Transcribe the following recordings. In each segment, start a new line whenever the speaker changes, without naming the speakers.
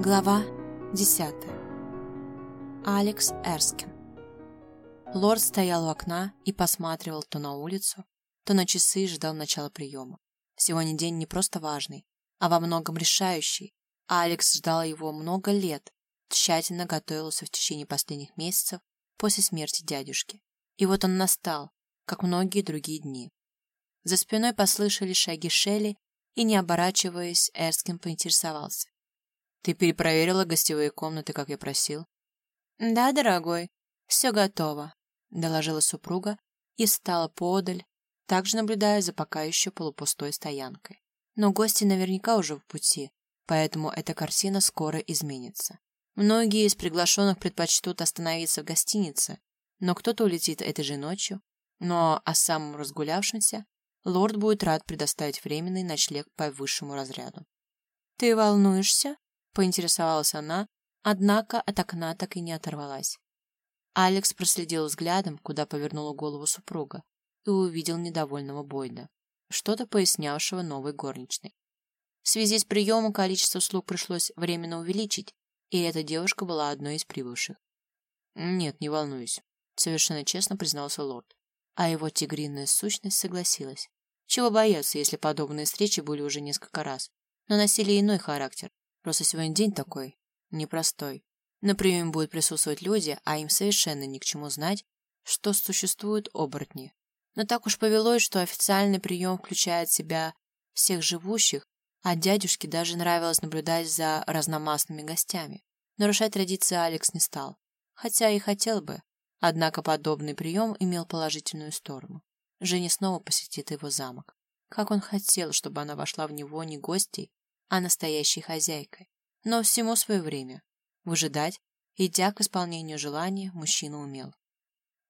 Глава 10. Алекс Эрскин. Лорд стоял у окна и посматривал то на улицу, то на часы и ждал начала приема. Сегодня день не просто важный, а во многом решающий. Алекс ждал его много лет, тщательно готовился в течение последних месяцев после смерти дядюшки. И вот он настал, как многие другие дни. За спиной послышали шаги Шелли, и, не оборачиваясь, Эрскин поинтересовался. Ты перепроверила гостевые комнаты, как я просил? Да, дорогой, все готово, доложила супруга и стала подаль, также наблюдая за пока еще полупустой стоянкой. Но гости наверняка уже в пути, поэтому эта картина скоро изменится. Многие из приглашенных предпочтут остановиться в гостинице, но кто-то улетит этой же ночью, но о самом разгулявшемся лорд будет рад предоставить временный ночлег по высшему разряду. «Ты волнуешься?» Поинтересовалась она, однако от окна так и не оторвалась. Алекс проследил взглядом, куда повернула голову супруга, и увидел недовольного Бойда, что-то пояснявшего новой горничной. В связи с приемом количество слуг пришлось временно увеличить, и эта девушка была одной из прибывших. «Нет, не волнуюсь», — совершенно честно признался лорд. А его тигриная сущность согласилась. Чего бояться, если подобные встречи были уже несколько раз, но носили иной характер, Просто сегодня день такой, непростой. На приеме будут присутствовать люди, а им совершенно ни к чему знать, что существуют оборотни. Но так уж повелось, что официальный прием включает в себя всех живущих, а дядюшке даже нравилось наблюдать за разномастными гостями. Нарушать традиции Алекс не стал, хотя и хотел бы. Однако подобный прием имел положительную сторону. Женя снова посетит его замок. Как он хотел, чтобы она вошла в него не гостей, а настоящей хозяйкой. Но всему свое время. Выжидать, идя к исполнению желания, мужчина умел.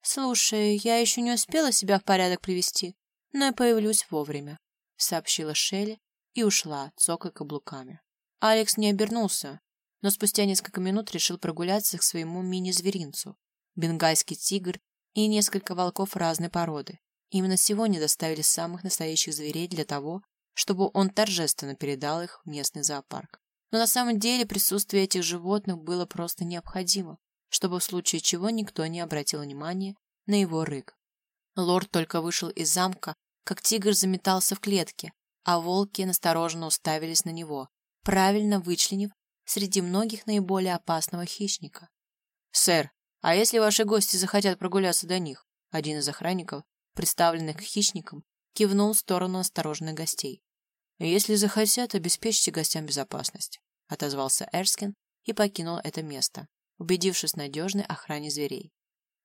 «Слушай, я еще не успела себя в порядок привести, но я появлюсь вовремя», — сообщила Шелли и ушла, цокая каблуками. Алекс не обернулся, но спустя несколько минут решил прогуляться к своему мини-зверинцу. Бенгальский тигр и несколько волков разной породы. Именно сегодня доставили самых настоящих зверей для того, чтобы он торжественно передал их в местный зоопарк. Но на самом деле присутствие этих животных было просто необходимо, чтобы в случае чего никто не обратил внимания на его рык. Лорд только вышел из замка, как тигр заметался в клетке, а волки настороженно уставились на него, правильно вычленив среди многих наиболее опасного хищника. «Сэр, а если ваши гости захотят прогуляться до них?» Один из охранников, представленных хищником, кивнул в сторону осторожных гостей. «Если захотят, обеспечьте гостям безопасность», — отозвался Эрскин и покинул это место, убедившись в надежной охране зверей.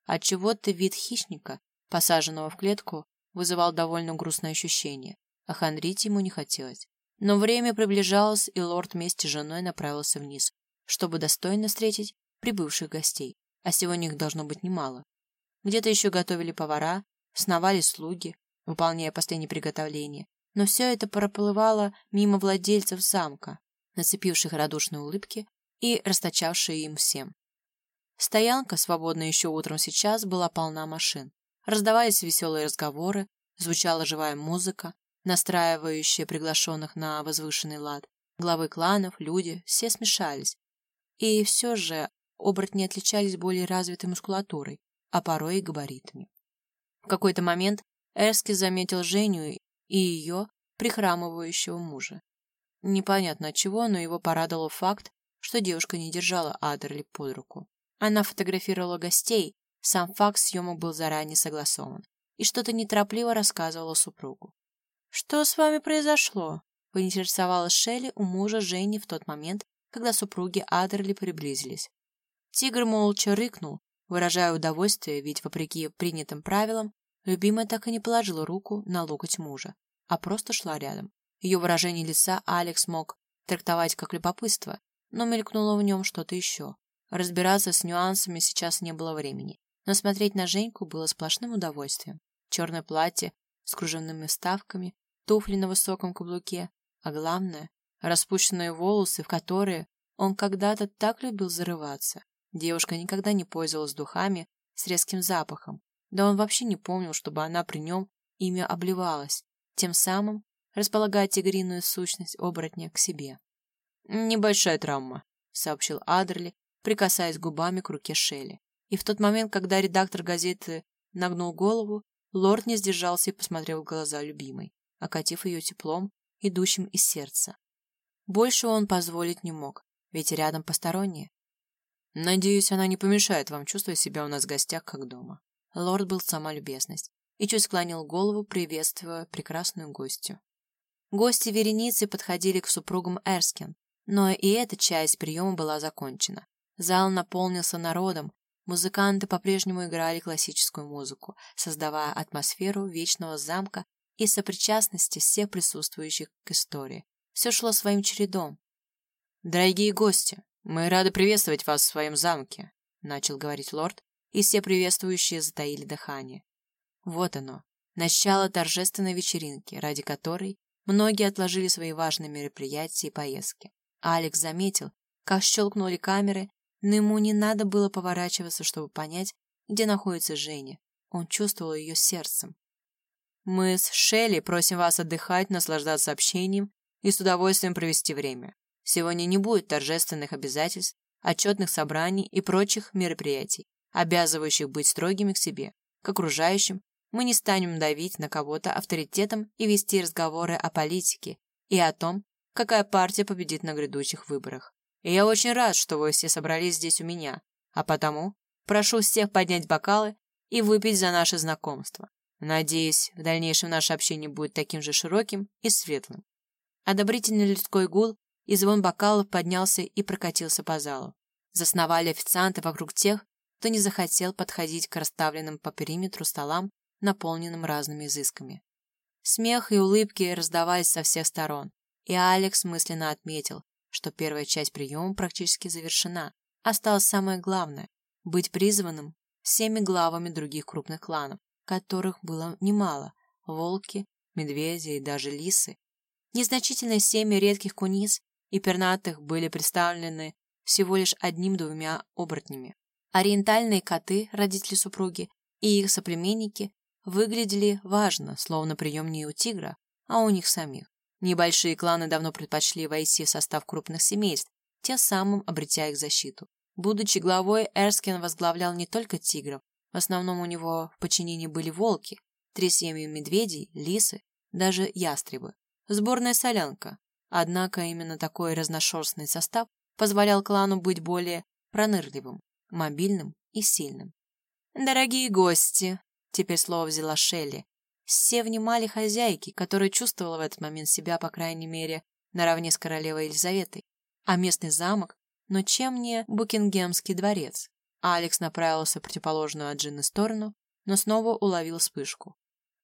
Отчего-то вид хищника, посаженного в клетку, вызывал довольно грустное ощущение, а хандрить ему не хотелось. Но время приближалось, и лорд вместе с женой направился вниз, чтобы достойно встретить прибывших гостей, а сегодня их должно быть немало. Где-то еще готовили повара, сновали слуги, выполняя последние приготовления, но все это проплывало мимо владельцев замка, нацепивших радушные улыбки и расточавшие им всем. Стоянка, свободная еще утром сейчас, была полна машин. Раздавались веселые разговоры, звучала живая музыка, настраивающая приглашенных на возвышенный лад. Главы кланов, люди, все смешались. И все же оборотни отличались более развитой мускулатурой, а порой и габаритами. В какой-то момент Эрски заметил Женю и ее прихрамывающего мужа. Непонятно от чего, но его порадовал факт, что девушка не держала Адерли под руку. Она фотографировала гостей, сам факт съемок был заранее согласован, и что-то неторопливо рассказывала супругу. «Что с вами произошло?» — поинтересовалась Шелли у мужа Жени в тот момент, когда супруги Адерли приблизились. Тигр молча рыкнул, выражая удовольствие, ведь, вопреки принятым правилам, любимая так и не положила руку на локоть мужа, а просто шла рядом. Ее выражение лица Алекс мог трактовать как любопытство, но мелькнуло в нем что-то еще. Разбираться с нюансами сейчас не было времени, но смотреть на Женьку было сплошным удовольствием. Черное платье с кружевными вставками, туфли на высоком каблуке, а главное — распущенные волосы, в которые он когда-то так любил зарываться. Девушка никогда не пользовалась духами с резким запахом, да он вообще не помнил, чтобы она при нем ими обливалась тем самым располагая тигриную сущность оборотня к себе. «Небольшая травма», сообщил Адерли, прикасаясь губами к руке Шелли. И в тот момент, когда редактор газеты нагнул голову, лорд не сдержался и посмотрел в глаза любимой, окатив ее теплом, идущим из сердца. Больше он позволить не мог, ведь рядом посторонние. Надеюсь, она не помешает вам чувствовать себя у нас в гостях, как дома. Лорд был сама любезность и чуть склонил голову, приветствуя прекрасную гостью. Гости вереницы подходили к супругам Эрскин, но и эта часть приема была закончена. Зал наполнился народом, музыканты по-прежнему играли классическую музыку, создавая атмосферу вечного замка и сопричастности всех присутствующих к истории. Все шло своим чередом. «Дорогие гости, мы рады приветствовать вас в своем замке», — начал говорить лорд, и все приветствующие затаили дыхание. Вот оно, начало торжественной вечеринки, ради которой многие отложили свои важные мероприятия и поездки. Алекс заметил, как щелкнули камеры, но ему не надо было поворачиваться, чтобы понять, где находится Женя. Он чувствовал ее сердцем. «Мы с Шелли просим вас отдыхать, наслаждаться общением и с удовольствием провести время. Сегодня не будет торжественных обязательств, отчетных собраний и прочих мероприятий, обязывающих быть строгими к себе, к окружающим. Мы не станем давить на кого-то авторитетом и вести разговоры о политике и о том, какая партия победит на грядущих выборах. И я очень рад, что вы все собрались здесь у меня, а потому прошу всех поднять бокалы и выпить за наше знакомство. Надеюсь, в дальнейшем наше общение будет таким же широким и светлым. Одобрительный людской гул и звон бокалов поднялся и прокатился по залу. Засновали официанты вокруг тех, кто не захотел подходить к расставленным по периметру столам, наполненным разными изысками. Смех и улыбки раздавались со всех сторон, и Алекс мысленно отметил, что первая часть приема практически завершена. Осталось самое главное – быть призванным всеми главами других крупных кланов, которых было немало – волки, медведи и даже лисы. Незначительные семьи редких куниц и пернатых были представлены всего лишь одним-двумя оборотнями. Ориентальные коты, родители супруги, и их соплеменники выглядели важно, словно прием не у тигра, а у них самих. Небольшие кланы давно предпочли войти в состав крупных семейств, тем самым обретя их защиту. Будучи главой, Эрскин возглавлял не только тигров, в основном у него в подчинении были волки, три семьи медведей, лисы, даже ястребы. Сборная солянка, Однако именно такой разношерстный состав позволял клану быть более пронырливым, мобильным и сильным. «Дорогие гости!» — теперь слово взяла Шелли. Все внимали хозяйке, которая чувствовала в этот момент себя, по крайней мере, наравне с королевой Елизаветой. А местный замок? Но чем не Букингемский дворец? Алекс направился в противоположную от Джинны сторону, но снова уловил вспышку.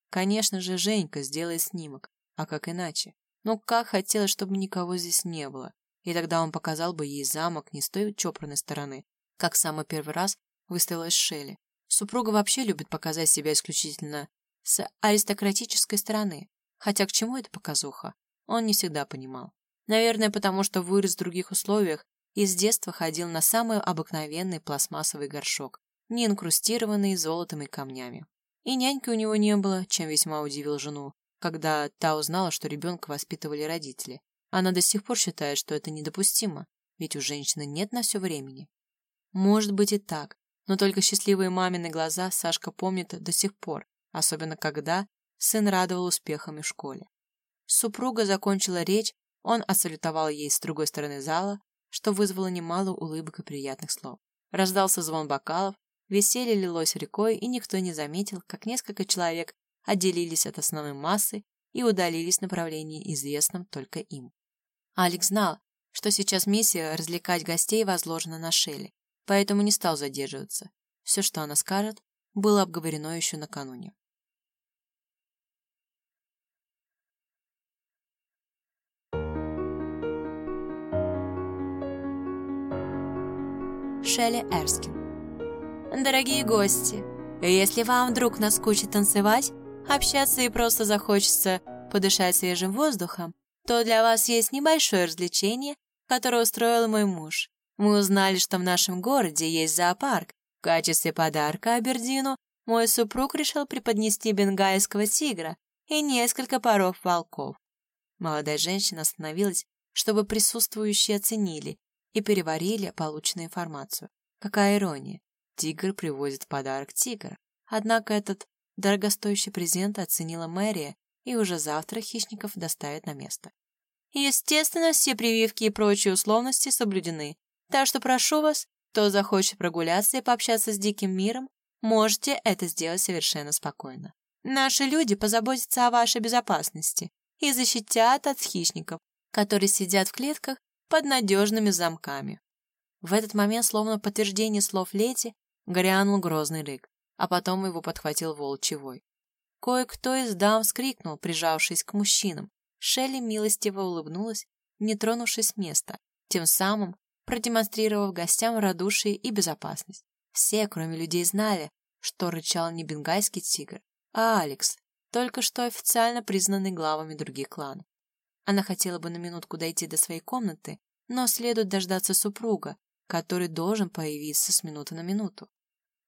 Конечно же, Женька сделает снимок, а как иначе? Но как хотелось, чтобы никого здесь не было. И тогда он показал бы ей замок не с той чопорной стороны, как самый первый раз выставилась Шелли. Супруга вообще любит показать себя исключительно с аристократической стороны. Хотя к чему эта показуха? Он не всегда понимал. Наверное, потому что вырос в других условиях и с детства ходил на самый обыкновенный пластмассовый горшок, не инкрустированный золотом и камнями. И няньки у него не было, чем весьма удивил жену, когда та узнала, что ребенка воспитывали родители. Она до сих пор считает, что это недопустимо, ведь у женщины нет на все времени. Может быть и так, но только счастливые мамины глаза Сашка помнит до сих пор, особенно когда сын радовал успехами в школе. Супруга закончила речь, он отсалютовал ей с другой стороны зала, что вызвало немало улыбок и приятных слов. Раздался звон бокалов, веселье лилось рекой, и никто не заметил, как несколько человек отделились от основной массы и удалились в направлении, известном только им. Алекс знал, что сейчас миссия развлекать гостей возложена на Шелли, поэтому не стал задерживаться. Все, что она скажет, было обговорено еще накануне. Шелли Эрскин Дорогие гости, если вам вдруг наскучит танцевать, общаться и просто захочется подышать свежим воздухом, то для вас есть небольшое развлечение, которое устроил мой муж. Мы узнали, что в нашем городе есть зоопарк. В качестве подарка Абердину мой супруг решил преподнести бенгальского тигра и несколько паров волков. Молодая женщина остановилась, чтобы присутствующие оценили, и переварили полученную информацию. Какая ирония. Тигр привозит подарок тигра. Однако этот дорогостоящий презент оценила мэрия, и уже завтра хищников доставят на место. Естественно, все прививки и прочие условности соблюдены, так что прошу вас, кто захочет прогуляться и пообщаться с диким миром, можете это сделать совершенно спокойно. Наши люди позаботятся о вашей безопасности и защитят от хищников, которые сидят в клетках под надежными замками. В этот момент, словно подтверждение слов Лети, грянул грозный рык, а потом его подхватил волчевой. Кое-кто из дам вскрикнул, прижавшись к мужчинам. Шелли милостиво улыбнулась, не тронувшись места, тем самым продемонстрировав гостям радушие и безопасность. Все, кроме людей, знали, что рычал не бенгальский тигр, а Алекс, только что официально признанный главами других кланов. Она хотела бы на минутку дойти до своей комнаты, но следует дождаться супруга, который должен появиться с минуты на минуту.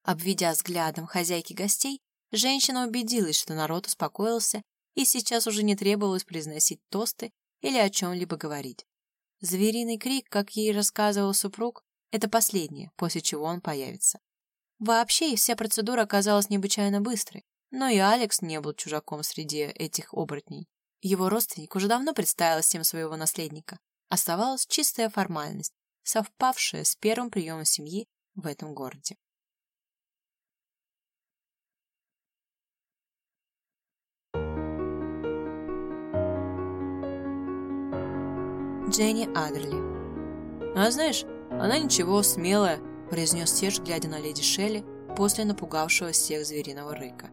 Обведя взглядом хозяйки гостей, женщина убедилась, что народ успокоился, и сейчас уже не требовалось произносить тосты или о чем-либо говорить. Звериный крик, как ей рассказывал супруг, это последнее, после чего он появится. Вообще, вся процедура оказалась необычайно быстрой, но и Алекс не был чужаком среди этих оборотней. Его родственник уже давно представил всем своего наследника. Оставалась чистая формальность, совпавшая с первым приемом семьи в этом городе. Дженни Адерли. «А знаешь, она ничего, смелая», – произнес Серж, глядя на леди Шелли после напугавшего всех звериного рыка.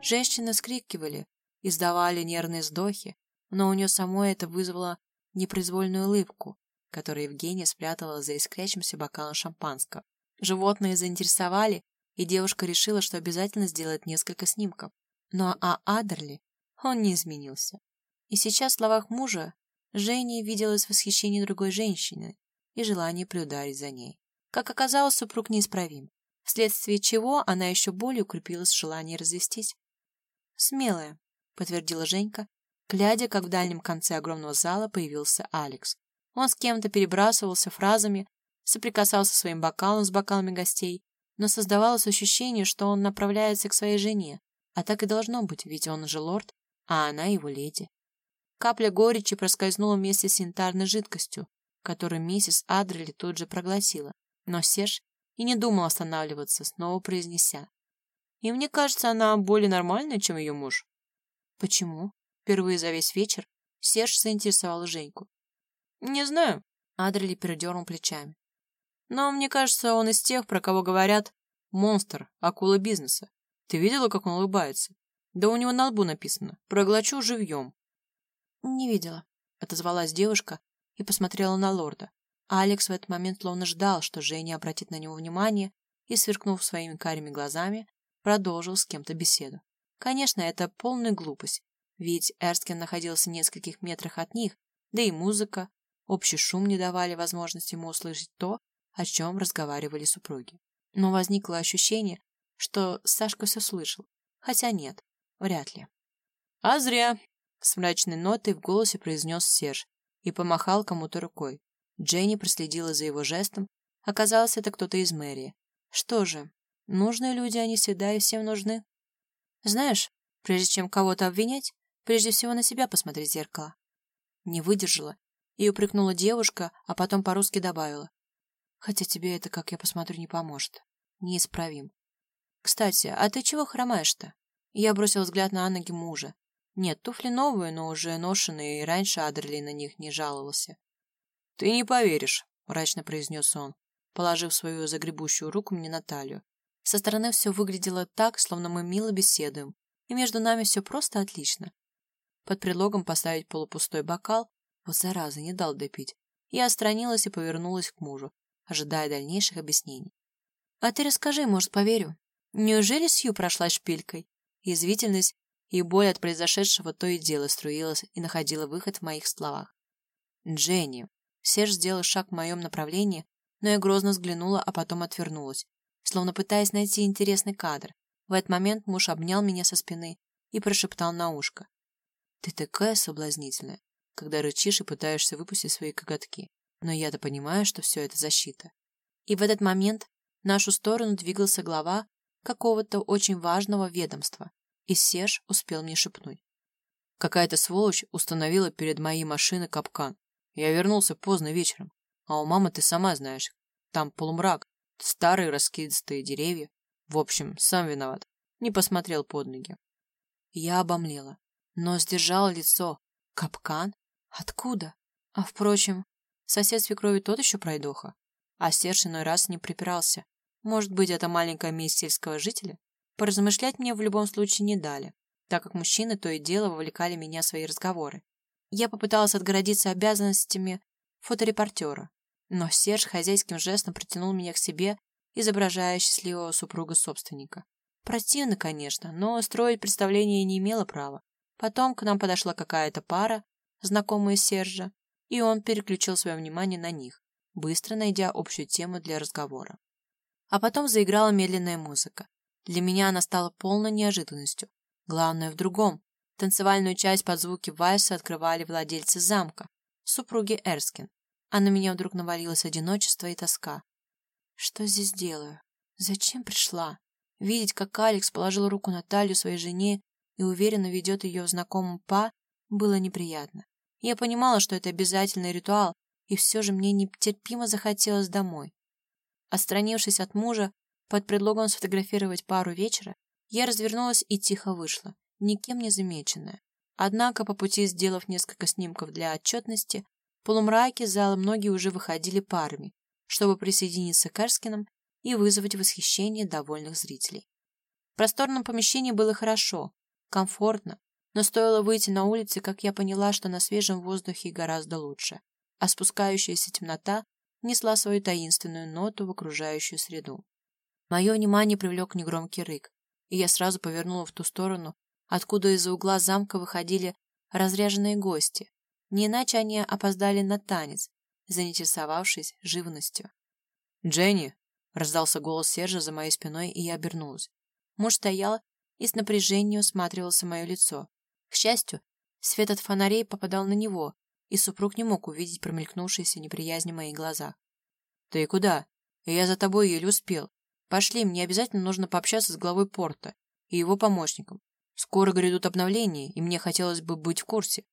Женщины скрикивали, издавали нервные вздохи, но у нее самой это вызвало непроизвольную улыбку, которую Евгения спрятала за искрящимся бокалом шампанского. Животные заинтересовали, и девушка решила, что обязательно сделает несколько снимков. Но а Адерли, он не изменился. И сейчас в словах мужа Жене виделось восхищение другой женщины и желание приударить за ней. Как оказалось, супруг неисправим, вследствие чего она еще более укрепилась в желании развестись. «Смелая», — подтвердила Женька, глядя, как в дальнем конце огромного зала появился Алекс. Он с кем-то перебрасывался фразами, соприкасался своим бокалом с бокалами гостей, но создавалось ощущение, что он направляется к своей жене, а так и должно быть, ведь он же лорд, а она его леди. Капля горечи проскользнула вместе с янтарной жидкостью, которую миссис Адрели тут же проглотила. Но Серж и не думал останавливаться, снова произнеся. И мне кажется, она более нормальная, чем ее муж. Почему? Впервые за весь вечер Серж заинтересовал Женьку. Не знаю. Адрели передернул плечами. Но мне кажется, он из тех, про кого говорят «монстр, акула бизнеса». Ты видела, как он улыбается? Да у него на лбу написано «проглочу живьем». «Не видела», — отозвалась девушка и посмотрела на лорда. А Алекс в этот момент словно ждал, что Женя обратит на него внимание и, сверкнув своими карими глазами, продолжил с кем-то беседу. Конечно, это полная глупость, ведь Эрскин находился в нескольких метрах от них, да и музыка, общий шум не давали возможности ему услышать то, о чем разговаривали супруги. Но возникло ощущение, что Сашка все слышал, хотя нет, вряд ли. «А зря», с мрачной нотой в голосе произнес Серж и помахал кому-то рукой. Дженни проследила за его жестом. Оказалось, это кто-то из мэрии. Что же, нужные люди, они всегда и всем нужны. Знаешь, прежде чем кого-то обвинять, прежде всего на себя посмотреть в зеркало. Не выдержала и упрекнула девушка, а потом по-русски добавила. Хотя тебе это, как я посмотрю, не поможет. Неисправим. Кстати, а ты чего хромаешь-то? Я бросил взгляд на ноги мужа. Нет, туфли новые, но уже ношеные, и раньше Адерли на них не жаловался. «Ты не поверишь», — мрачно произнес он, положив свою загребущую руку мне на талию. Со стороны все выглядело так, словно мы мило беседуем, и между нами все просто отлично. Под предлогом поставить полупустой бокал, вот зараза, не дал допить, я отстранилась и повернулась к мужу, ожидая дальнейших объяснений. «А ты расскажи, может, поверю. Неужели Сью прошла шпилькой?» Язвительность и боль от произошедшего то и дело струилась и находила выход в моих словах. «Дженни!» Серж сделал шаг в моем направлении, но я грозно взглянула, а потом отвернулась, словно пытаясь найти интересный кадр. В этот момент муж обнял меня со спины и прошептал на ушко. «Ты такая соблазнительная, когда рычишь и пытаешься выпустить свои коготки. но я-то понимаю, что все это защита. И в этот момент в нашу сторону двигался глава какого-то очень важного ведомства, и Серж успел мне шепнуть. Какая-то сволочь установила перед моей машиной капкан. Я вернулся поздно вечером, а у мамы ты сама знаешь, там полумрак, старые раскидистые деревья. В общем, сам виноват, не посмотрел под ноги. Я обомлела, но сдержала лицо. Капкан? Откуда? А впрочем, сосед свекрови тот еще пройдоха. А Серж иной раз не припирался. Может быть, это маленькая месть сельского жителя? Поразмышлять мне в любом случае не дали, так как мужчины то и дело вовлекали меня в свои разговоры. Я попыталась отгородиться обязанностями фоторепортера, но Серж хозяйским жестом притянул меня к себе, изображая счастливого супруга собственника. Противно, конечно, но строить представление не имела права. Потом к нам подошла какая-то пара, знакомая Сержа, и он переключил свое внимание на них, быстро найдя общую тему для разговора. А потом заиграла медленная музыка. Для меня она стала полной неожиданностью. Главное в другом. Танцевальную часть под звуки вальса открывали владельцы замка, супруги Эрскин. А на меня вдруг навалилось одиночество и тоска. Что здесь делаю? Зачем пришла? Видеть, как Алекс положил руку на талию своей жене и уверенно ведет ее в знакомом па, было неприятно. Я понимала, что это обязательный ритуал, и все же мне нетерпимо захотелось домой. Отстранившись от мужа, под предлогом сфотографировать пару вечера, я развернулась и тихо вышла, никем не замеченная. Однако, по пути сделав несколько снимков для отчетности, в полумраке зала многие уже выходили парами, чтобы присоединиться к Эрскинам и вызвать восхищение довольных зрителей. В просторном помещении было хорошо, комфортно, но стоило выйти на улицы, как я поняла, что на свежем воздухе гораздо лучше, а спускающаяся темнота несла свою таинственную ноту в окружающую среду. Мое внимание привлек негромкий рык, и я сразу повернула в ту сторону, откуда из-за угла замка выходили разряженные гости. Не иначе они опоздали на танец, заинтересовавшись живностью. «Дженни!» — раздался голос Сержа за моей спиной, и я обернулась. Муж стоял и с напряжением осматривался мое лицо. К счастью, свет от фонарей попадал на него, и супруг не мог увидеть промелькнувшиеся неприязни в моих глазах. «Ты куда? Я за тобой еле успел. Пошли, мне обязательно нужно пообщаться с главой порта и его помощником. Скоро грядут обновления, и мне хотелось бы быть в курсе».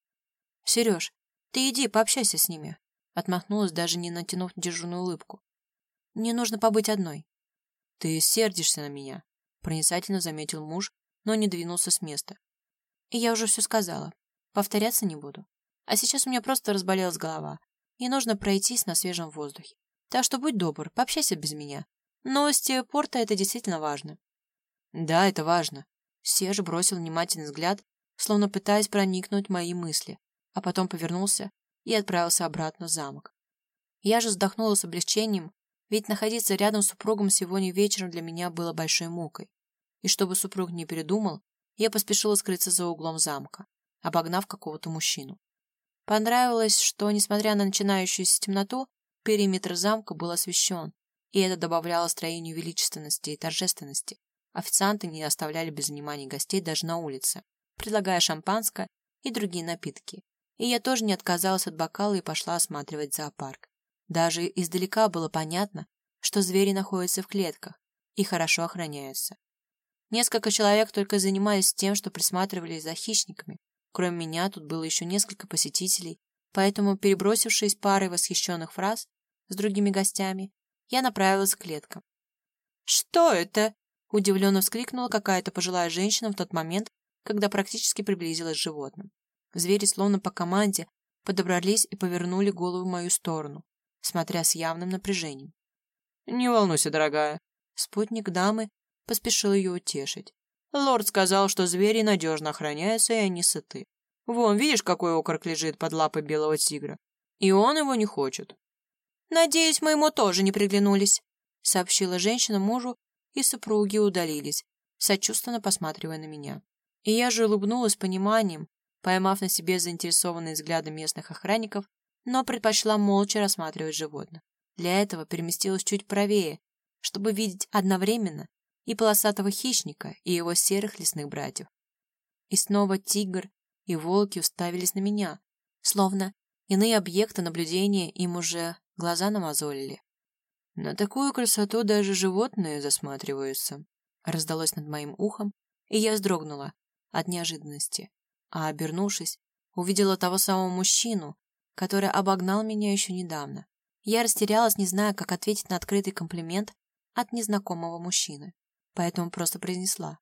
«Сереж, ты иди, пообщайся с ними», отмахнулась, даже не натянув дежурную улыбку. «Мне нужно побыть одной». «Ты сердишься на меня», проницательно заметил муж, но не двинулся с места. «И я уже все сказала. Повторяться не буду. А сейчас у меня просто разболелась голова, и нужно пройтись на свежем воздухе. Так что будь добр, пообщайся без меня. Новости порта — это действительно важно. Да, это важно. Серж бросил внимательный взгляд, словно пытаясь проникнуть в мои мысли, а потом повернулся и отправился обратно в замок. Я же вздохнула с облегчением, ведь находиться рядом с супругом сегодня вечером для меня было большой мукой. И чтобы супруг не передумал, я поспешила скрыться за углом замка, обогнав какого-то мужчину. Понравилось, что, несмотря на начинающуюся темноту, периметр замка был освещен, и это добавляло строению величественности и торжественности. Официанты не оставляли без внимания гостей даже на улице, предлагая шампанское и другие напитки. И я тоже не отказалась от бокала и пошла осматривать зоопарк. Даже издалека было понятно, что звери находятся в клетках и хорошо охраняются. Несколько человек только занимались тем, что присматривали за хищниками, Кроме меня тут было еще несколько посетителей, поэтому, перебросившись парой восхищенных фраз с другими гостями, я направилась к клеткам. «Что это?» – удивленно вскрикнула какая-то пожилая женщина в тот момент, когда практически приблизилась к животным. Звери, словно по команде, подобрались и повернули голову в мою сторону, смотря с явным напряжением. «Не волнуйся, дорогая!» Спутник дамы поспешил ее утешить. Лорд сказал, что звери надежно охраняются, и они сыты. Вон, видишь, какой окорок лежит под лапой белого тигра? И он его не хочет. «Надеюсь, мы ему тоже не приглянулись», — сообщила женщина мужу, и супруги удалились, сочувственно посматривая на меня. И я же улыбнулась пониманием, поймав на себе заинтересованные взгляды местных охранников, но предпочла молча рассматривать животных. Для этого переместилась чуть правее, чтобы видеть одновременно и полосатого хищника, и его серых лесных братьев. И снова тигр и волки уставились на меня, словно иные объекты наблюдения им уже глаза намазолили. На такую красоту даже животные засматриваются. Раздалось над моим ухом, и я вздрогнула от неожиданности, а, обернувшись, увидела того самого мужчину, который обогнал меня еще недавно. Я растерялась, не зная, как ответить на открытый комплимент от незнакомого мужчины, поэтому просто произнесла.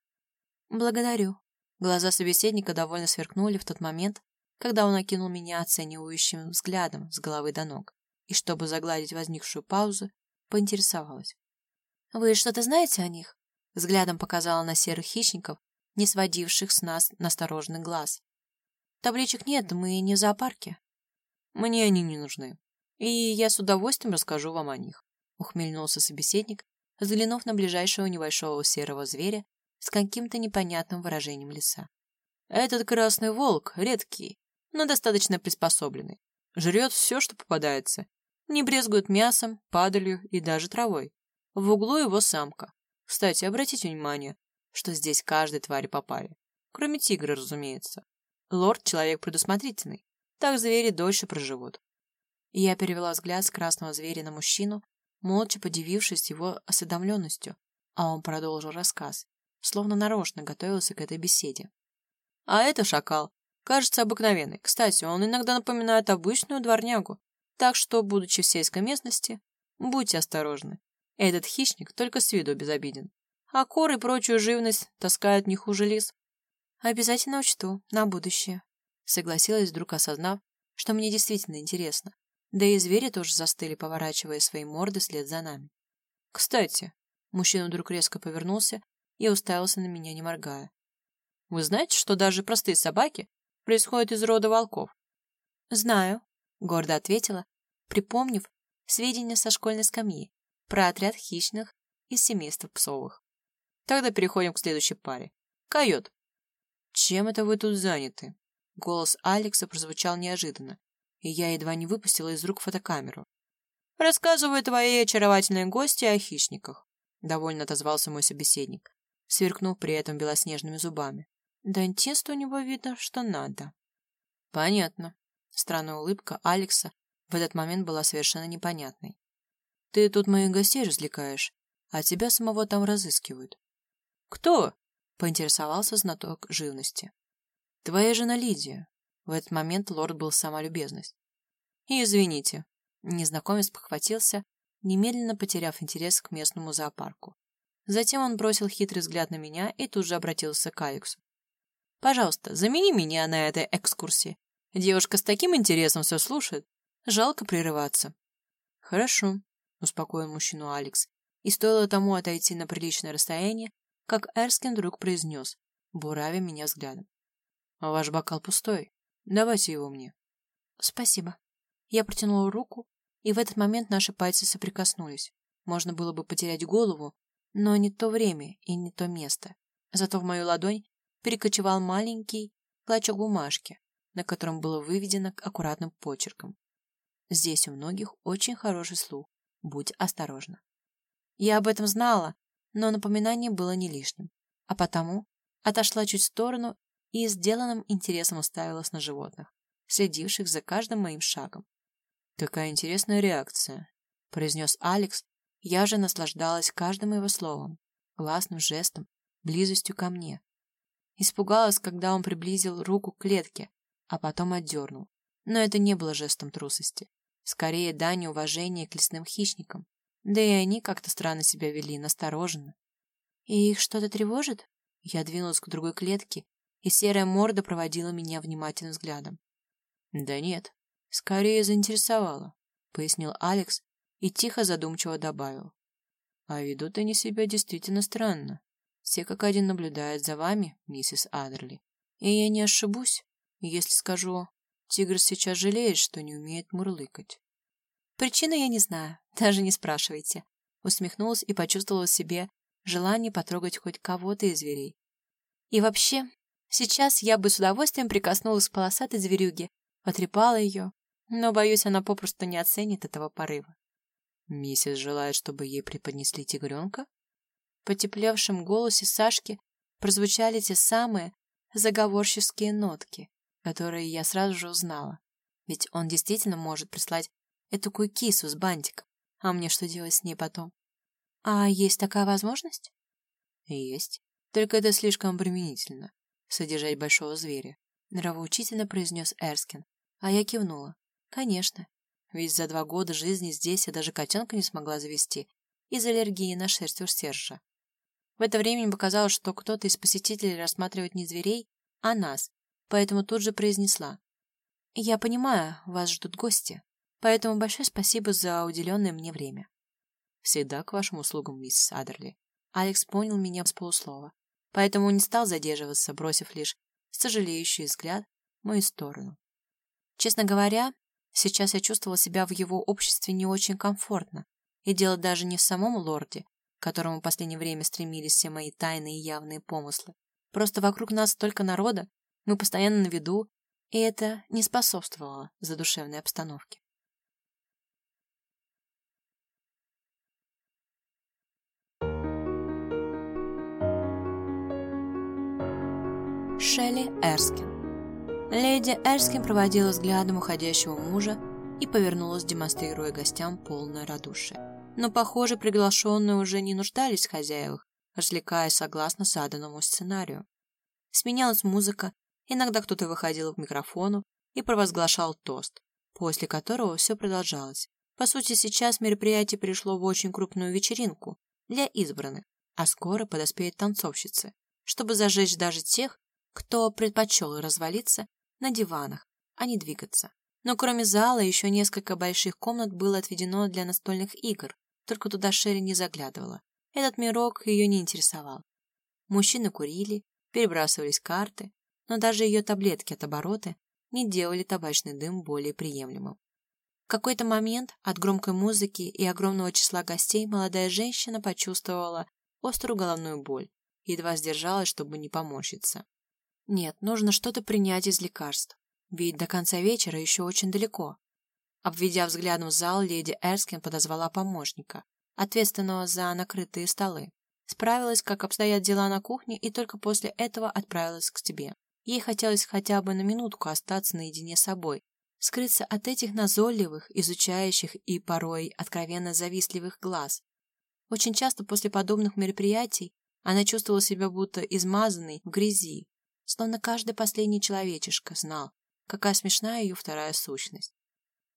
«Благодарю». Глаза собеседника довольно сверкнули в тот момент, когда он окинул меня оценивающим взглядом с головы до ног, и чтобы загладить возникшую паузу, поинтересовалась. «Вы что-то знаете о них?» Взглядом показала на серых хищников, не сводивших с нас настороженный глаз. «Табличек нет, мы не в зоопарке». «Мне они не нужны, и я с удовольствием расскажу вам о них», ухмельнулся собеседник, взглянув на ближайшего небольшого серого зверя с каким-то непонятным выражением лица. «Этот красный волк редкий, но достаточно приспособленный. Жрет все, что попадается. Не брезгует мясом, падалью и даже травой. В углу его самка. Кстати, обратите внимание, что здесь каждой твари попали. Кроме тигра, разумеется. Лорд — человек предусмотрительный. Так звери дольше проживут. Я перевела взгляд с красного зверя на мужчину, молча подивившись его осведомленностью, а он продолжил рассказ, словно нарочно готовился к этой беседе. А это шакал. Кажется обыкновенный. Кстати, он иногда напоминает обычную дворнягу. Так что, будучи в сельской местности, будьте осторожны. Этот хищник только с виду безобиден. А кор и прочую живность таскают не хуже лис. Обязательно учту, на будущее. Согласилась, вдруг осознав, что мне действительно интересно. Да и звери тоже застыли, поворачивая свои морды вслед за нами. Кстати, мужчина вдруг резко повернулся и уставился на меня, не моргая. Вы знаете, что даже простые собаки происходят из рода волков? Знаю, гордо ответила, припомнив сведения со школьной скамьи про отряд хищных из семейства псовых. Тогда переходим к следующей паре. Койот. Чем это вы тут заняты? Голос Алекса прозвучал неожиданно, и я едва не выпустила из рук фотокамеру. «Рассказываю твоей очаровательной гости о хищниках», — довольно отозвался мой собеседник, сверкнув при этом белоснежными зубами. Дантисту у него видно, что надо. Понятно. Странная улыбка Алекса в этот момент была совершенно непонятной. Ты тут моих гостей развлекаешь, а тебя самого там разыскивают. Кто? Поинтересовался знаток живности. Твоя жена Лидия. В этот момент лорд был сама любезность. извините. Незнакомец похватился, немедленно потеряв интерес к местному зоопарку. Затем он бросил хитрый взгляд на меня и тут же обратился к Алексу. Пожалуйста, замени меня на этой экскурсии. Девушка с таким интересом все слушает. Жалко прерываться. Хорошо, успокоил мужчину Алекс. И стоило тому отойти на приличное расстояние, как Эрскин вдруг произнес, буравя меня взглядом. Ваш бокал пустой. Давайте его мне. Спасибо. Я протянула руку, и в этот момент наши пальцы соприкоснулись. Можно было бы потерять голову, но не то время и не то место. Зато в мою ладонь перекочевал маленький клочок бумажки, на котором было выведено аккуратным почерком. Здесь у многих очень хороший слух. Будь осторожна. Я об этом знала, но напоминание было не лишним, а потому отошла чуть в сторону и сделанным интересом уставилась на животных, следивших за каждым моим шагом. «Какая интересная реакция», — произнес Алекс. Я же наслаждалась каждым его словом, властным жестом, близостью ко мне, Испугалась, когда он приблизил руку к клетке, а потом отдернул. Но это не было жестом трусости. Скорее, дань уважения к лесным хищникам. Да и они как-то странно себя вели, настороженно. «И их что-то тревожит?» Я двинулась к другой клетке, и серая морда проводила меня внимательным взглядом. «Да нет, скорее заинтересовала», — пояснил Алекс и тихо задумчиво добавил. «А ведут они себя действительно странно. Все как один наблюдают за вами, миссис Адерли. И я не ошибусь, если скажу, тигр сейчас жалеет, что не умеет мурлыкать. Причины я не знаю, даже не спрашивайте. Усмехнулась и почувствовала в себе желание потрогать хоть кого-то из зверей. И вообще, сейчас я бы с удовольствием прикоснулась к полосатой зверюге, потрепала ее, но, боюсь, она попросту не оценит этого порыва. Миссис желает, чтобы ей преподнесли тигренка? потеплевшем голосе Сашки прозвучали те самые заговорческие нотки, которые я сразу же узнала. Ведь он действительно может прислать этакую кису с бантиком. А мне что делать с ней потом? А есть такая возможность? Есть. Только это слишком обременительно. Содержать большого зверя. Нравоучительно произнес Эрскин. А я кивнула. Конечно. Ведь за два года жизни здесь я даже котенка не смогла завести из аллергии на шерсть у Сержа. В это время мне показалось, что кто-то из посетителей рассматривает не зверей, а нас, поэтому тут же произнесла. «Я понимаю, вас ждут гости, поэтому большое спасибо за уделенное мне время». «Всегда к вашим услугам, мисс Адерли». Алекс понял меня с полуслова, поэтому не стал задерживаться, бросив лишь сожалеющий взгляд в мою сторону. Честно говоря, сейчас я чувствовала себя в его обществе не очень комфортно, и дело даже не в самом лорде, к которому в последнее время стремились все мои тайные и явные помыслы. Просто вокруг нас столько народа, мы постоянно на виду, и это не способствовало задушевной обстановке. Шелли Эрскин Леди Эрскин проводила взглядом уходящего мужа и повернулась, демонстрируя гостям полное радушие. Но, похоже, приглашенные уже не нуждались в хозяевах, развлекаясь согласно заданному сценарию. Сменялась музыка, иногда кто-то выходил к микрофону и провозглашал тост, после которого все продолжалось. По сути, сейчас мероприятие пришло в очень крупную вечеринку для избранных, а скоро подоспеют танцовщицы, чтобы зажечь даже тех, кто предпочел развалиться на диванах, а не двигаться. Но кроме зала еще несколько больших комнат было отведено для настольных игр, только туда Шерри не заглядывала. Этот мирок ее не интересовал. Мужчины курили, перебрасывались карты, но даже ее таблетки от оборота не делали табачный дым более приемлемым. В какой-то момент от громкой музыки и огромного числа гостей молодая женщина почувствовала острую головную боль и едва сдержалась, чтобы не поморщиться. Нет, нужно что-то принять из лекарств. Ведь до конца вечера еще очень далеко. Обведя взглядом зал, леди Эрскин подозвала помощника, ответственного за накрытые столы. Справилась, как обстоят дела на кухне, и только после этого отправилась к себе. Ей хотелось хотя бы на минутку остаться наедине с собой, скрыться от этих назойливых, изучающих и порой откровенно завистливых глаз. Очень часто после подобных мероприятий она чувствовала себя будто измазанной в грязи, словно каждый последний человечишка знал, Какая смешная ее вторая сущность.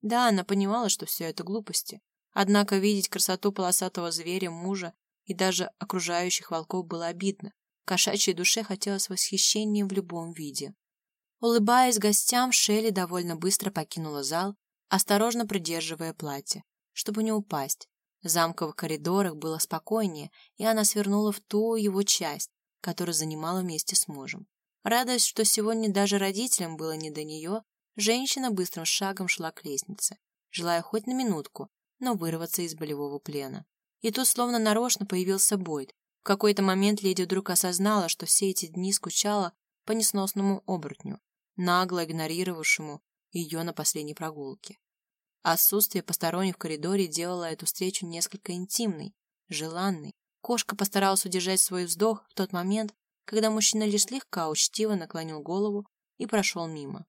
Да, она понимала, что все это глупости. Однако видеть красоту полосатого зверя, мужа и даже окружающих волков было обидно. Кошачьей душе хотелось восхищения в любом виде. Улыбаясь гостям, Шелли довольно быстро покинула зал, осторожно придерживая платье, чтобы не упасть. В замковых коридорах было спокойнее, и она свернула в ту его часть, которую занимала вместе с мужем. Радость, что сегодня даже родителям было не до нее, женщина быстрым шагом шла к лестнице, желая хоть на минутку, но вырваться из болевого плена. И тут словно нарочно появился Бойд. В какой-то момент леди вдруг осознала, что все эти дни скучала по несносному оборотню, нагло игнорировавшему ее на последней прогулке. Отсутствие посторонних в коридоре делало эту встречу несколько интимной, желанной. Кошка постаралась удержать свой вздох в тот момент, когда мужчина лишь слегка учтиво наклонил голову и прошел мимо.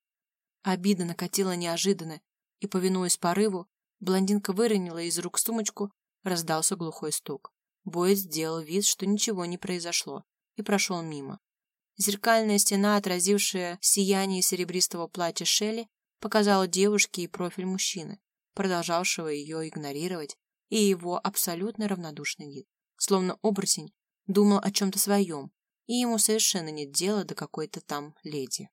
Обида накатила неожиданно, и, повинуясь порыву, блондинка выронила из рук сумочку, раздался глухой стук. Боец сделал вид, что ничего не произошло, и прошел мимо. Зеркальная стена, отразившая сияние серебристого платья Шелли, показала девушке и профиль мужчины, продолжавшего ее игнорировать, и его абсолютно равнодушный вид. Словно оборотень думал о чем-то своем, и ему совершенно нет дела до какой-то там леди.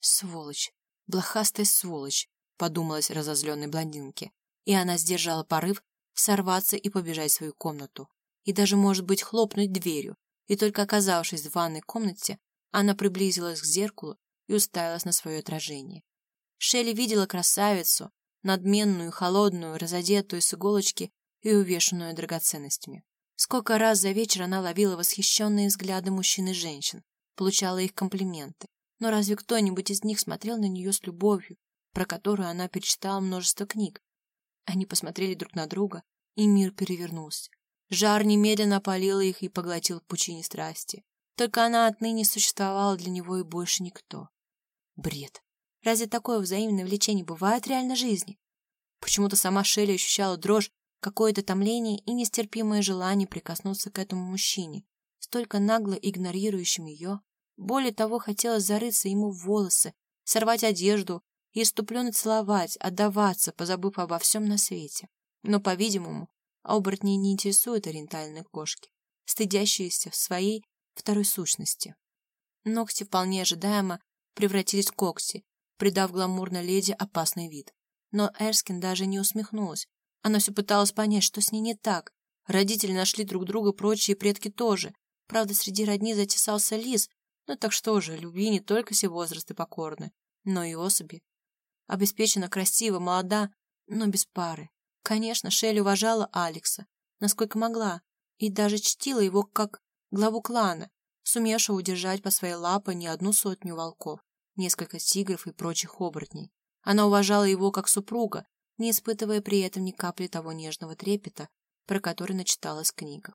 «Сволочь! Блохастая сволочь!» — подумалась разозленной блондинке, и она сдержала порыв сорваться и побежать в свою комнату, и даже, может быть, хлопнуть дверью, и только оказавшись в ванной комнате, она приблизилась к зеркалу и уставилась на свое отражение. Шелли видела красавицу, надменную, холодную, разодетую с иголочки и увешанную драгоценностями. Сколько раз за вечер она ловила восхищенные взгляды мужчин и женщин, получала их комплименты. Но разве кто-нибудь из них смотрел на нее с любовью, про которую она перечитала множество книг? Они посмотрели друг на друга, и мир перевернулся. Жар немедленно опалил их и поглотил пучине страсти. Только она отныне существовала для него и больше никто. Бред. Разве такое взаимное влечение бывает в реальной жизни? Почему-то сама Шелли ощущала дрожь, какое-то томление и нестерпимое желание прикоснуться к этому мужчине, столько нагло игнорирующим ее. Более того, хотелось зарыться ему в волосы, сорвать одежду и иступленно целовать, отдаваться, позабыв обо всем на свете. Но, по-видимому, оборотней не интересуют ориентальные кошки, стыдящиеся в своей второй сущности. Ногти вполне ожидаемо превратились в когти, придав гламурной леди опасный вид. Но Эрскин даже не усмехнулась. Она все пыталась понять, что с ней не так. Родители нашли друг друга, прочие предки тоже. Правда, среди родни затесался лис. Ну так что же, любви не только все возрасты покорны, но и особи. Обеспечена, красива, молода, но без пары. Конечно, Шелли уважала Алекса, насколько могла, и даже чтила его как главу клана, сумевшего удержать по своей лапе не одну сотню волков, несколько тигров и прочих оборотней. Она уважала его как супруга, не испытывая при этом ни капли того нежного трепета, про который начиталась в.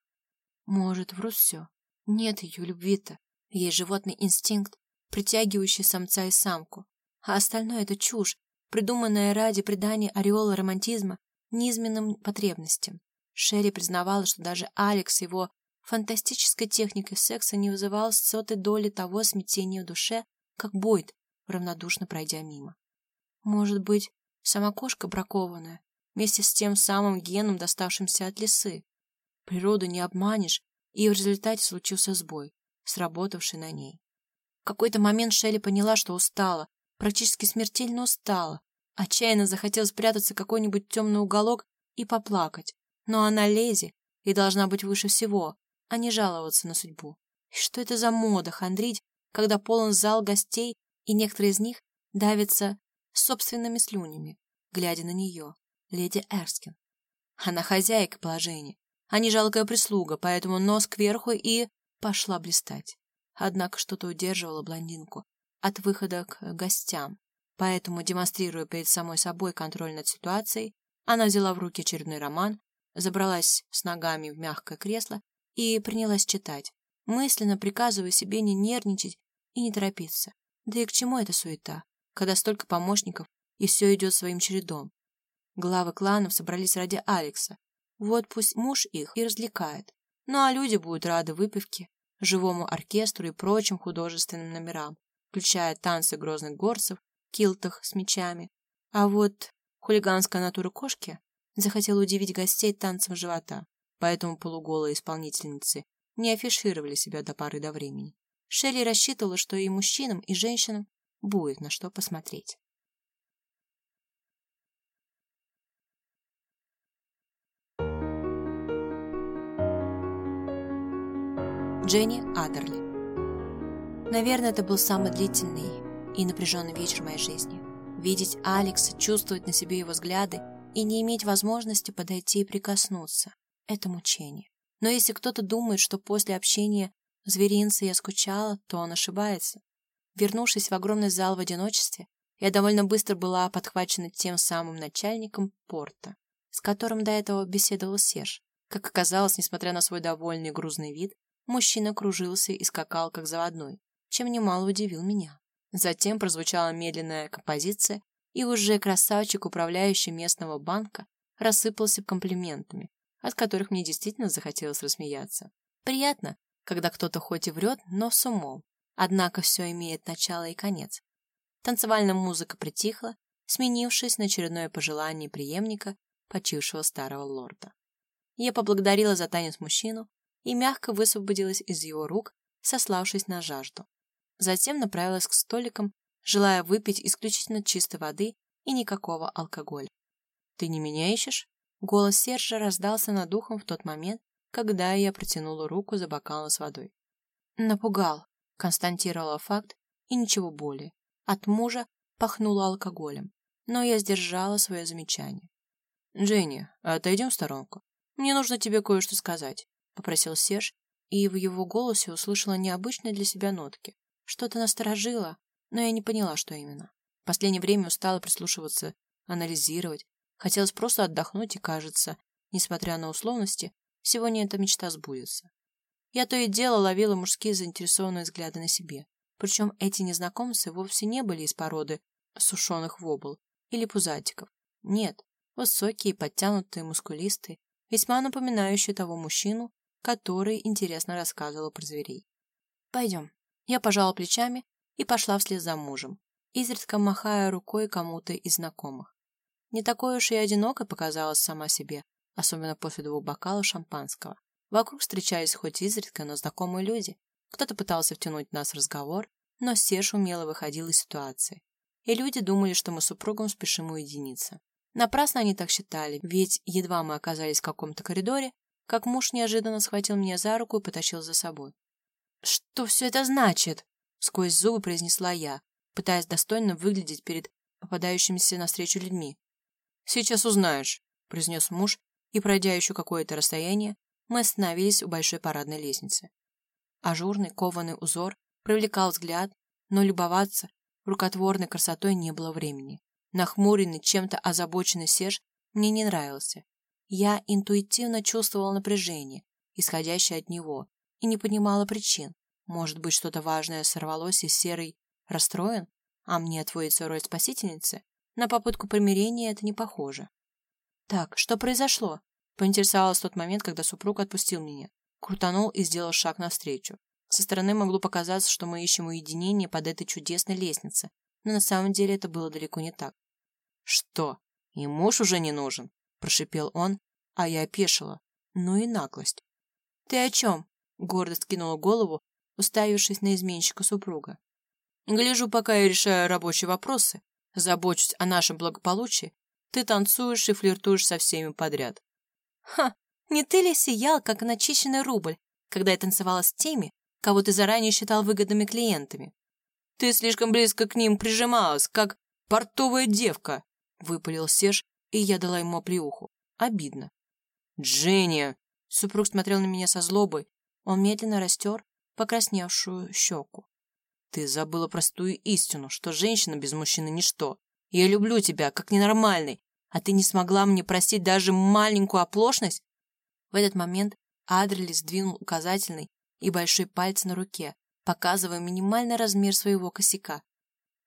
Может, врут все. Нет ее любви-то. Есть животный инстинкт, притягивающий самца и самку. А остальное — это чушь, придуманная ради придания ореола романтизма низменным потребностям. Шерри признавала, что даже Алекс его фантастической техникой секса не вызывал сотой доли того смятения в душе, как Бойд, равнодушно пройдя мимо. Может быть, сама кошка бракованная, вместе с тем самым геном, доставшимся от лисы. Природу не обманешь, и в результате случился сбой, сработавший на ней. В какой-то момент Шелли поняла, что устала, практически смертельно устала. Отчаянно захотела спрятаться в какой-нибудь темный уголок и поплакать. Но она леди и должна быть выше всего, а не жаловаться на судьбу. И что это за мода хандрить, когда полон зал гостей, и некоторые из них давятся собственными слюнями, глядя на нее, леди Эрскин. Она хозяйка положения, а не жалкая прислуга, поэтому нос кверху и пошла блистать. Однако что-то удерживало блондинку от выхода к гостям, поэтому, демонстрируя перед самой собой контроль над ситуацией, она взяла в руки очередной роман, забралась с ногами в мягкое кресло и принялась читать, мысленно приказывая себе не нервничать и не торопиться. Да и к чему эта суета, когда столько помощников и все идет своим чередом? Главы кланов собрались ради Алекса. Вот пусть муж их и развлекает. Ну а люди будут рады выпивке, живому оркестру и прочим художественным номерам, включая танцы грозных горцев, килтах с мечами. А вот хулиганская натура кошки захотела удивить гостей танцем живота, поэтому полуголые исполнительницы не афишировали себя до поры до времени. Шелли рассчитывала, что и мужчинам, и женщинам будет на что посмотреть. Дженни Адерли Наверное, это был самый длительный и напряженный вечер моей жизни. Видеть Алекса, чувствовать на себе его взгляды и не иметь возможности подойти и прикоснуться – это мучение. Но если кто-то думает, что после общения зверинца я скучала, то он ошибается. Вернувшись в огромный зал в одиночестве, я довольно быстро была подхвачена тем самым начальником порта, с которым до этого беседовал Серж. Как оказалось, несмотря на свой довольный грузный вид, мужчина кружился и скакал как заводной, чем немало удивил меня. Затем прозвучала медленная композиция, и уже красавчик, управляющий местного банка, рассыпался комплиментами, от которых мне действительно захотелось рассмеяться. Приятно, когда кто-то хоть и врет, но с умом. Однако все имеет начало и конец. Танцевальная музыка притихла, сменившись на очередное пожелание преемника почившего старого лорда. Я поблагодарила за танец мужчину и мягко высвободилась из его рук, сославшись на жажду. Затем направилась к столикам, желая выпить исключительно чистой воды и никакого алкоголя. «Ты не меня ищешь?» Голос Сержа раздался над духом в тот момент, когда я протянула руку за бокалом с водой. Напугал, констатировала факт и ничего более. От мужа пахнуло алкоголем, но я сдержала свое замечание. «Дженни, отойдем в сторонку. Мне нужно тебе кое-что сказать», — попросил Серж, и в его голосе услышала необычные для себя нотки. Что-то насторожило, но я не поняла, что именно. В последнее время устала прислушиваться, анализировать. Хотелось просто отдохнуть, и, кажется, несмотря на условности, Сегодня эта мечта сбудется. Я то и дело ловила мужские заинтересованные взгляды на себе. Причем эти незнакомцы вовсе не были из породы сушеных вобл или пузатиков. Нет, Высокие, подтянутые, мускулистые, весьма напоминающие того мужчину, который интересно рассказывал про зверей. «Пойдем». Я пожала плечами и пошла вслед за мужем, изредка махая рукой кому-то из знакомых. Не такой уж и одинокой показалась сама себе, особенно после двух бокалов шампанского. Вокруг встречались хоть изредка, но знакомые люди. Кто-то пытался втянуть нас в разговор, но Серж умело выходил из ситуации. И люди думали, что мы с супругом спешим уединиться. Напрасно они так считали, ведь едва мы оказались в каком-то коридоре, как муж неожиданно схватил меня за руку и потащил за собой. «Что все это значит?» — сквозь зубы произнесла я, пытаясь достойно выглядеть перед попадающимися навстречу людьми. «Сейчас узнаешь», — произнес муж, и, пройдя еще какое-то расстояние, мы остановились у большой парадной лестницы. Ажурный кованый узор привлекал взгляд, но любоваться рукотворной красотой не было времени. Нахмуренный, чем-то озабоченный Серж мне не нравился. Я интуитивно чувствовала напряжение, исходящее от него, и не понимала причин. Может быть, что-то важное сорвалось, и Серый расстроен, а мне отводится роль спасительницы? На попытку примирения это не похоже. «Так, что произошло?» Поинтересовалась в тот момент, когда супруг отпустил меня. Крутанул и сделал шаг навстречу. Со стороны могло показаться, что мы ищем уединение под этой чудесной лестницей, но на самом деле это было далеко не так. «Что? И муж уже не нужен?» – прошипел он, а я опешила. Ну и наглость. «Ты о чем?» – гордо скинула голову, уставившись на изменщика супруга. «Гляжу, пока я решаю рабочие вопросы, забочусь о нашем благополучии, ты танцуешь и флиртуешь со всеми подряд. Ха, не ты ли сиял, как начищенный рубль, когда я танцевала с теми, кого ты заранее считал выгодными клиентами? Ты слишком близко к ним прижималась, как портовая девка, выпалил Серж, и я дала ему оплеуху. Обидно. Дженни! Супруг смотрел на меня со злобой. Он медленно растер покрасневшую щеку. Ты забыла простую истину, что женщина без мужчины ничто. Я люблю тебя, как ненормальный, а ты не смогла мне простить даже маленькую оплошность? В этот момент Адрели сдвинул указательный и большой пальцы на руке, показывая минимальный размер своего косяка.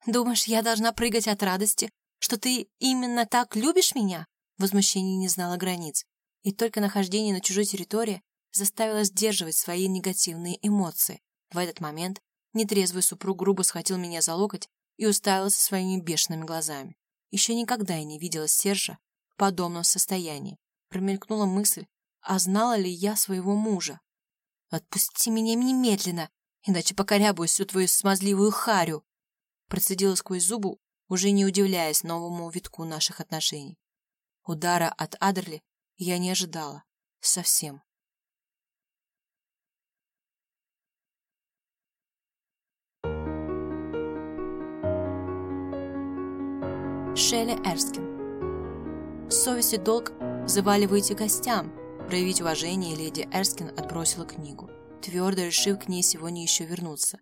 «Думаешь, я должна прыгать от радости, что ты именно так любишь меня?» Возмущение не знало границ, и только нахождение на чужой территории заставило сдерживать свои негативные эмоции. В этот момент нетрезвый супруг грубо схватил меня за локоть и уставился своими бешеными глазами. Еще никогда я не видела Сержа в подобном состоянии. Промелькнула мысль, а знала ли я своего мужа? «Отпусти меня немедленно, иначе покорябую всю твою смазливую харю!» Процедила сквозь зубы, уже не удивляясь новому витку наших отношений. Удара от Адерли я не ожидала. Совсем. Шелли Эрскин. Совесть и долг взывали выйти гостям, проявить уважение, леди Эрскин отбросила книгу, твердо решив к ней сегодня еще вернуться.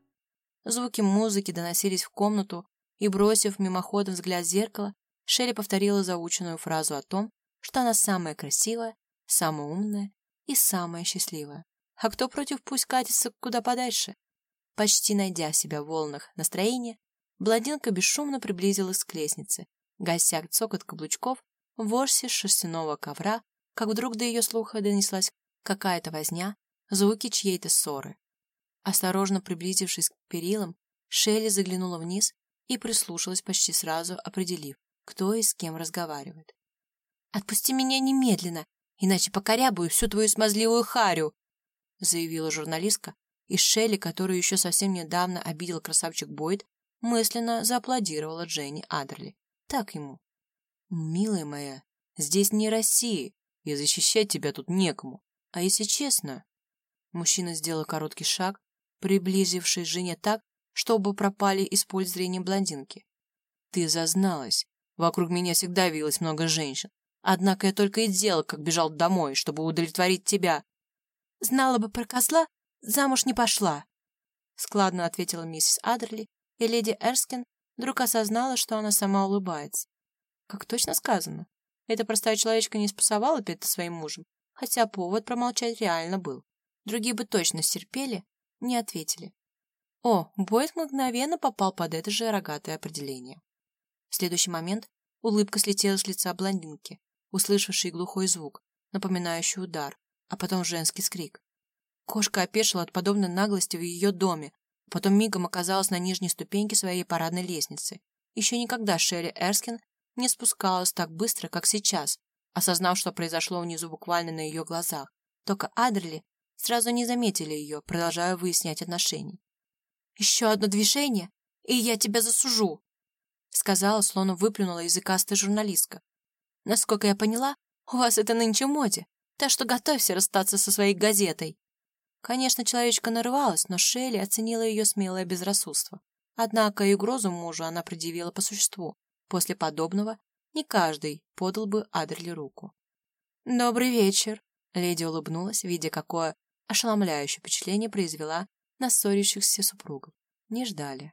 Звуки музыки доносились в комнату, и, бросив мимоходом взгляд в зеркало, Шелли повторила заученную фразу о том, что она самая красивая, самая умная и самая счастливая. А кто против, пусть катится куда подальше. Почти найдя себя в волнах настроения, блондинка бесшумно приблизилась к лестнице гася цокот каблучков, ворсе шерстяного ковра, как вдруг до ее слуха донеслась какая-то возня, звуки чьей-то ссоры. Осторожно приблизившись к перилам, Шелли заглянула вниз и прислушалась почти сразу, определив, кто и с кем разговаривает. «Отпусти меня немедленно, иначе покорябую всю твою смазливую харю!» заявила журналистка, и Шелли, которую еще совсем недавно обидел красавчик Бойд, мысленно зааплодировала Дженни Адерли. Так ему. Милая моя, здесь не Россия, и защищать тебя тут некому. А если честно... Мужчина сделал короткий шаг, приблизившись жене так, чтобы пропали из поля зрения блондинки. Ты зазналась. Вокруг меня всегда вилось много женщин. Однако я только и делал, как бежал домой, чтобы удовлетворить тебя. Знала бы про козла, замуж не пошла. Складно ответила миссис Адерли, и леди Эрскин Вдруг осознала, что она сама улыбается. Как точно сказано. Эта простая человечка не спасовала перед своим мужем, хотя повод промолчать реально был. Другие бы точно стерпели, не ответили. О, Бойд мгновенно попал под это же рогатое определение. В следующий момент улыбка слетела с лица блондинки, услышавший глухой звук, напоминающий удар, а потом женский скрик. Кошка опешила от подобной наглости в ее доме, потом мигом оказалась на нижней ступеньке своей парадной лестницы. Еще никогда Шерри Эрскин не спускалась так быстро, как сейчас, осознав, что произошло внизу буквально на ее глазах. Только Адерли сразу не заметили ее, продолжая выяснять отношения. «Еще одно движение, и я тебя засужу!» сказала, словно выплюнула языкастая журналистка. «Насколько я поняла, у вас это нынче моде, так что готовься расстаться со своей газетой». Конечно, человечка нарывалась, но Шелли оценила ее смелое безрассудство. Однако и угрозу мужу она предъявила по существу. После подобного не каждый подал бы Адерли руку. «Добрый вечер», — леди улыбнулась, видя, какое ошеломляющее впечатление произвела на ссорящихся супругов. Не ждали.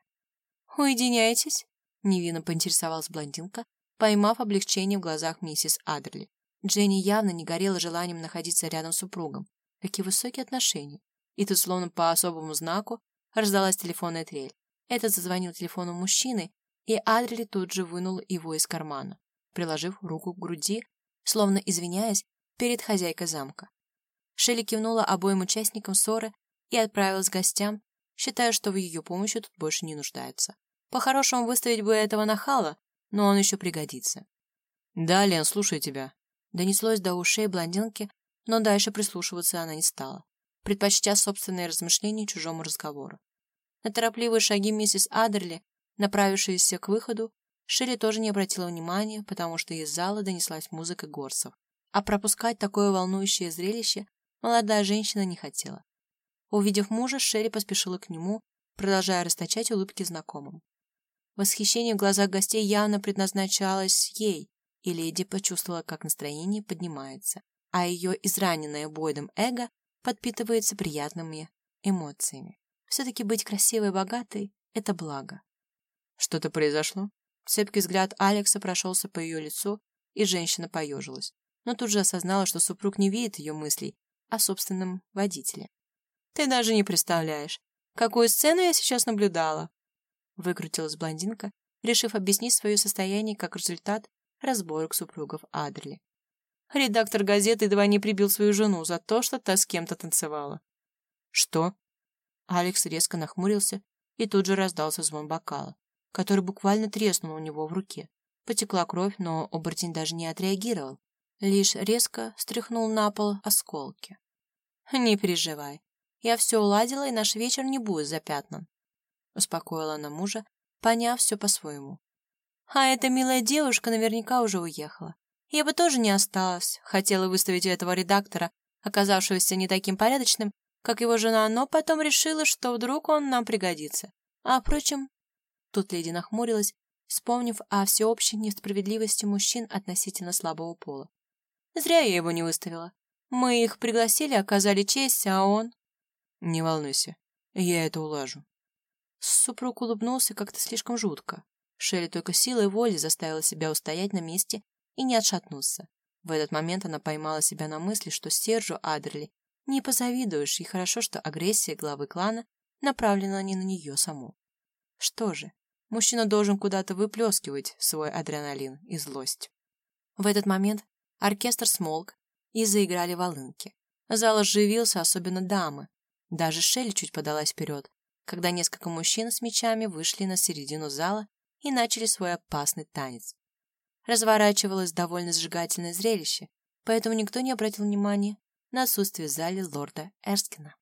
«Уединяйтесь?» — невинно поинтересовалась блондинка, поймав облегчение в глазах миссис Адерли. Дженни явно не горела желанием находиться рядом с супругом. Какие высокие отношения. И тут, словно по особому знаку, раздалась телефонная трель. Этот зазвонил телефону мужчины, и Адрели тут же вынул его из кармана, приложив руку к груди, словно извиняясь перед хозяйкой замка. Шелли кивнула обоим участникам ссоры и отправилась к гостям, считая, что в ее помощи тут больше не нуждается. По-хорошему выставить бы этого нахала, но он еще пригодится. «Да, Лен, слушаю тебя», — донеслось до ушей блондинки, но дальше прислушиваться она не стала, предпочтя собственные размышления чужому разговору. На торопливые шаги миссис Адерли, направившиеся к выходу, Шелли тоже не обратила внимания, потому что из зала донеслась музыка горсов. А пропускать такое волнующее зрелище молодая женщина не хотела. Увидев мужа, Шерри поспешила к нему, продолжая расточать улыбки знакомым. Восхищение в глазах гостей явно предназначалось ей, и леди почувствовала, как настроение поднимается, а ее израненное Бойдом эго подпитывается приятными эмоциями. Все-таки быть красивой и богатой — это благо. Что-то произошло? Цепкий взгляд Алекса прошелся по ее лицу, и женщина поежилась, но тут же осознала, что супруг не видит ее мыслей о собственном водителе. «Ты даже не представляешь, какую сцену я сейчас наблюдала!» Выкрутилась блондинка, решив объяснить свое состояние как результат разборок супругов Адерли. Редактор газеты едва не прибил свою жену за то, что та с кем-то танцевала. «Что?» Алекс резко нахмурился, и тут же раздался звон бокала, который буквально треснул у него в руке. Потекла кровь, но оборотень даже не отреагировал, лишь резко стряхнул на пол осколки. «Не переживай, я все уладила, и наш вечер не будет запятнан», успокоила она мужа, поняв все по-своему. «А эта милая девушка наверняка уже уехала. Я бы тоже не осталась, хотела выставить этого редактора, оказавшегося не таким порядочным, как его жена, но потом решила, что вдруг он нам пригодится. А, впрочем, тут леди нахмурилась, вспомнив о всеобщей несправедливости мужчин относительно слабого пола. Зря я его не выставила. Мы их пригласили, оказали честь, а он... Не волнуйся, я это улажу. Супруг улыбнулся как-то слишком жутко. Шелли только силой воли заставила себя устоять на месте и не отшатнуться. В этот момент она поймала себя на мысли, что Сержу Адерли не позавидуешь, и хорошо, что агрессия главы клана направлена не на нее саму. Что же, мужчина должен куда-то выплескивать свой адреналин и злость. В этот момент оркестр смолк, и заиграли волынки. Зал оживился, особенно дамы. Даже Шелли чуть подалась вперед, когда несколько мужчин с мечами вышли на середину зала и начали свой опасный танец. Разворачивалось довольно сжигательное зрелище, поэтому никто не обратил внимания на отсутствие в зале лорда Эрскина.